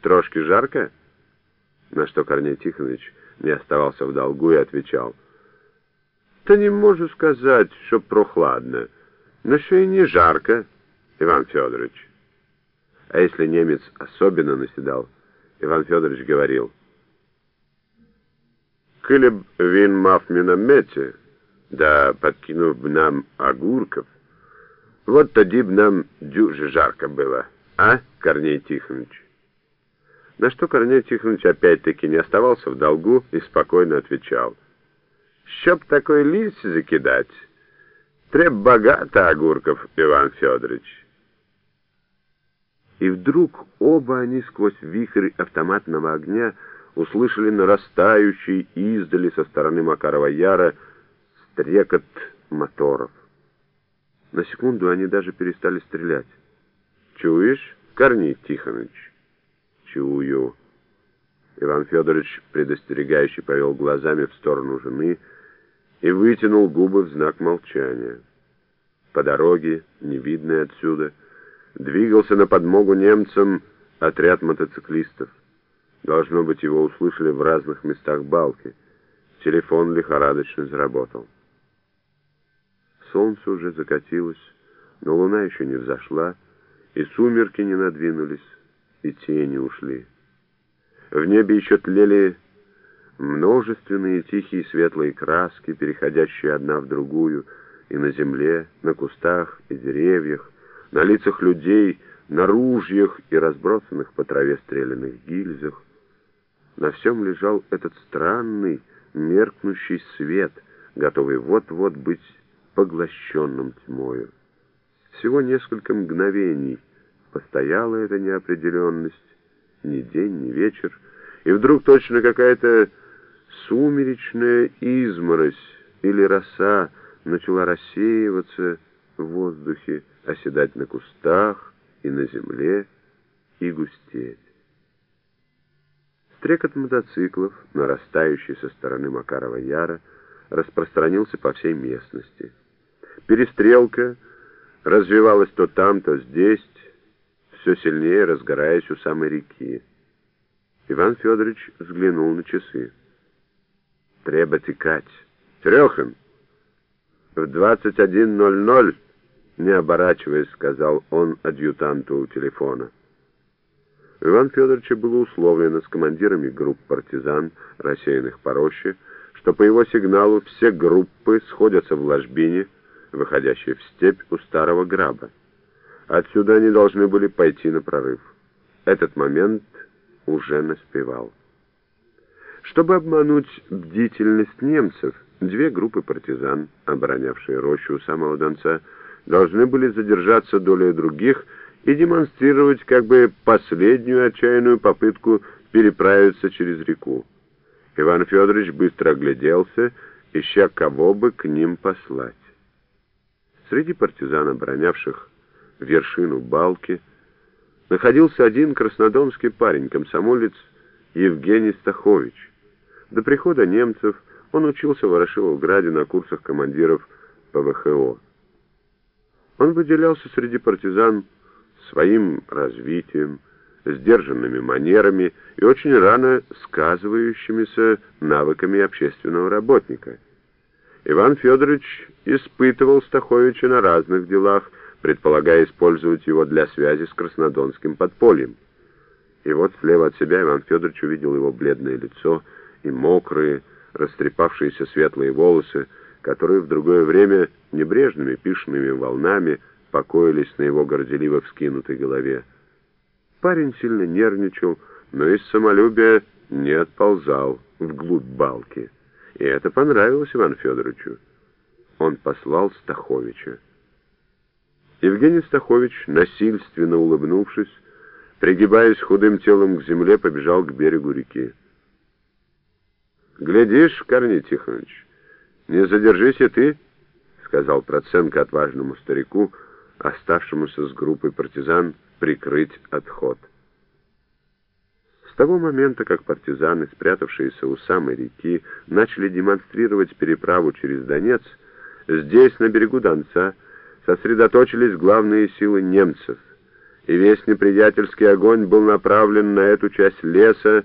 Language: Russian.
Трошки жарко?» На что Корней Тихонович не оставался в долгу и отвечал. «Та не могу сказать, что прохладно, но что и не жарко, Иван Федорович». А если немец особенно наседал, Иван Федорович говорил, «Коли б він мав міномете, да подкинув б нам огурков, вот тоді б нам дюже жарко было, а, Корней Тихонович?» На что Корней Тихонович опять-таки не оставался в долгу и спокойно отвечал. «Щоб такой лист закидать, треб богато огурков, Иван Федорович». И вдруг оба они сквозь вихрь автоматного огня услышали нарастающий издали со стороны Макарова Яра стрекот моторов. На секунду они даже перестали стрелять. «Чуешь, Корней Тихонович?» Чую». Иван Федорович предостерегающе повел глазами в сторону жены и вытянул губы в знак молчания. По дороге, не видной отсюда, двигался на подмогу немцам отряд мотоциклистов. Должно быть, его услышали в разных местах балки. Телефон лихорадочно заработал. Солнце уже закатилось, но луна еще не взошла, и сумерки не надвинулись и тени ушли. В небе еще тлели множественные тихие светлые краски, переходящие одна в другую, и на земле, на кустах и деревьях, на лицах людей, на ружьях и разбросанных по траве стрелянных гильзах. На всем лежал этот странный, меркнущий свет, готовый вот-вот быть поглощенным тьмою. Всего несколько мгновений — Постояла эта неопределенность, ни день, ни вечер, и вдруг точно какая-то сумеречная изморозь или роса начала рассеиваться в воздухе, оседать на кустах и на земле и густеть. Стрекот мотоциклов, нарастающий со стороны Макарова Яра, распространился по всей местности. Перестрелка развивалась то там, то здесь, все сильнее разгораясь у самой реки. Иван Федорович взглянул на часы. «Треба текать. Трехан!» «В 21.00, не оборачиваясь, сказал он адъютанту у телефона. У Ивана было условлено с командирами групп партизан, рассеянных по роще, что по его сигналу все группы сходятся в ложбине, выходящей в степь у старого граба. Отсюда они должны были пойти на прорыв. Этот момент уже наспевал. Чтобы обмануть бдительность немцев, две группы партизан, оборонявшие рощу у самого Донца, должны были задержаться долей других и демонстрировать как бы последнюю отчаянную попытку переправиться через реку. Иван Федорович быстро огляделся, ища кого бы к ним послать. Среди партизан, оборонявших вершину балки, находился один краснодонский парень, комсомолец Евгений Стахович. До прихода немцев он учился в Ворошиловграде на курсах командиров ПВХО. Он выделялся среди партизан своим развитием, сдержанными манерами и очень рано сказывающимися навыками общественного работника. Иван Федорович испытывал Стаховича на разных делах, предполагая использовать его для связи с краснодонским подпольем. И вот слева от себя Иван Федорович увидел его бледное лицо и мокрые, растрепавшиеся светлые волосы, которые в другое время небрежными пишными волнами покоились на его горделиво вскинутой голове. Парень сильно нервничал, но из самолюбия не отползал вглубь балки. И это понравилось Ивану Федоровичу. Он послал Стаховича. Евгений Стахович, насильственно улыбнувшись, пригибаясь худым телом к земле, побежал к берегу реки. «Глядишь, Корней Тихонович, не задержись и ты», — сказал Проценко отважному старику, оставшемуся с группой партизан прикрыть отход. С того момента, как партизаны, спрятавшиеся у самой реки, начали демонстрировать переправу через Донец, здесь, на берегу Донца, сосредоточились главные силы немцев, и весь неприятельский огонь был направлен на эту часть леса,